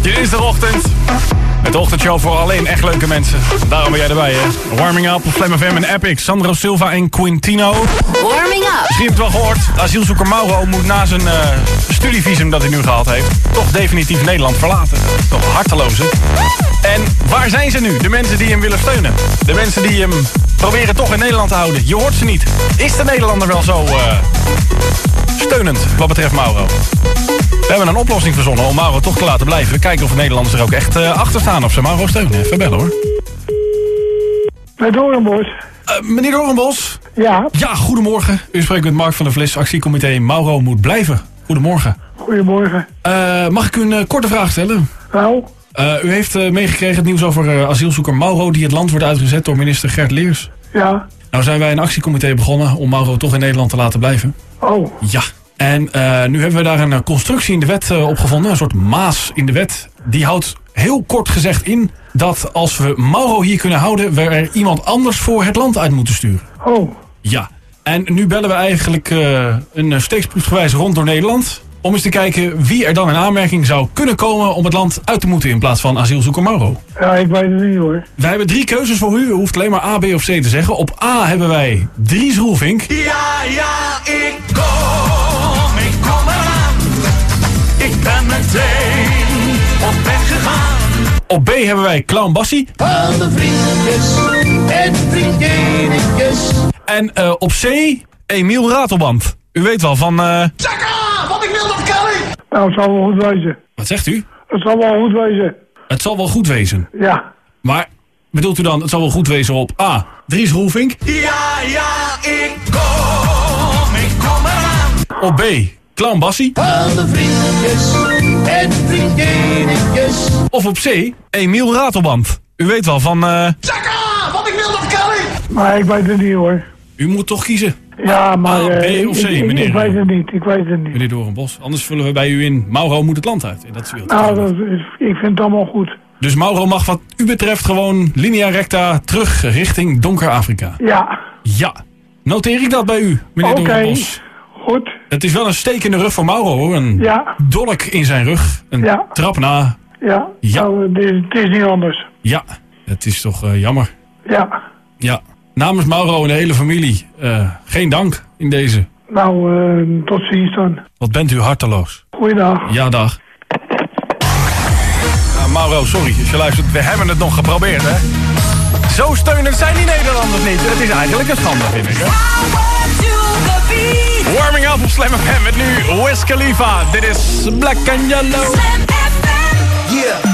dinsdagochtend. Het ochtendshow voor alleen echt leuke mensen. Daarom ben jij erbij, hè? Warming Up op Slam FM en Epic. Sandro Silva en Quintino. Warming up. Misschien heb je het wel gehoord. Asielzoeker Mauro moet na zijn eh, studievisum dat hij nu gehaald heeft... toch definitief Nederland verlaten. Toch harteloos, hè? En waar zijn ze nu? De mensen die hem willen steunen. De mensen die hem proberen toch in Nederland te houden. Je hoort ze niet. Is de Nederlander wel zo eh, steunend wat betreft Mauro? We hebben een oplossing verzonnen om Mauro toch te laten blijven. Kijken of de Nederlanders er ook echt eh, achter staan of ze Mauro steunen. Even bellen hoor. Met Doornbos. Eh, meneer Doornbos. Ja, Ja, goedemorgen. U spreekt met Mark van der Vlis, actiecomité Mauro moet blijven. Goedemorgen. goedemorgen. Eh, mag ik u een korte vraag stellen? Nou, u heeft meegekregen het nieuws over asielzoeker Mauro... die het land wordt uitgezet door minister Gert Leers. ja. Nou zijn wij een actiecomité begonnen om Mauro toch in Nederland te laten blijven. Oh, Ja. En eh, nu hebben we daar een eh, constructie in de wet uh, op gevonden. Een soort maas in de wet. Die houdt heel kort gezegd in dat als we Mauro hier kunnen houden... we er iemand anders voor het land uit moeten sturen. oh. Ja. En nu bellen we eigenlijk uh, een steeksproefsgewijs rond door Nederland... om eens te kijken wie er dan in aanmerking zou kunnen komen... om het land uit te moeten in plaats van asielzoeker Mauro. Ja, ik weet het niet hoor. Wij hebben drie keuzes voor u. U hoeft alleen maar A, B of C te zeggen. Op A hebben wij Dries Roelvink. Ja, ja, op B hebben wij Clown Bassie. Alle vriendjes en vriendinnetjes. En uh, op C, Emiel Ratelband. U weet wel van... Uh... Tjaka, want ik wil dat Kelly. Nou, het zal wel goed wezen. Wat zegt u? Het zal wel goed wezen. Het zal wel goed wezen. Ja. Maar bedoelt u dan, het zal wel goed wezen op A, Dries Roelvink? Ja, ja, ik kom, ik kom eraan. Op B, Clown Bassie. Alle vriendjes en vriendinnetjes. Of op C, Emiel Ratelband. U weet wel van... Uh... Tjaka, want ik wil dat Kelly. Maar ik weet het niet hoor. U moet toch kiezen. Ja, maar... A, B uh, of C, ik, meneer? Ik weet het niet, ik weet het niet. Meneer Doornbos, anders vullen we bij u in... Mauro moet het land uit. En dat is nou, dat is, ik vind het allemaal goed. Dus Mauro mag wat u betreft gewoon linea recta terug richting donker Afrika. Ja. Ja. Noteer ik dat bij u, meneer Oké. Doornbos? Goed. Het is wel een steek in de rug voor Mauro hoor. Een Ja. dolk in zijn rug. Een Ja. trap na. Ja. Ja. Nou, het, is, het is niet anders. Ja, het is toch uh, jammer. Ja. Ja. Namens Mauro en de hele familie, uh, geen dank in deze. Nou, uh, tot ziens dan. Wat bent u harteloos. Goeiedag. Ja, dag. Uh, Mauro, sorry als je luistert. We hebben het nog geprobeerd, hè? Zo steunend zijn die Nederlanders niet. Het is eigenlijk een schande, vind ik, hè? Warming up op Slam FM met nu Wiz Khalifa. Dit is Black and Yellow. Yeah,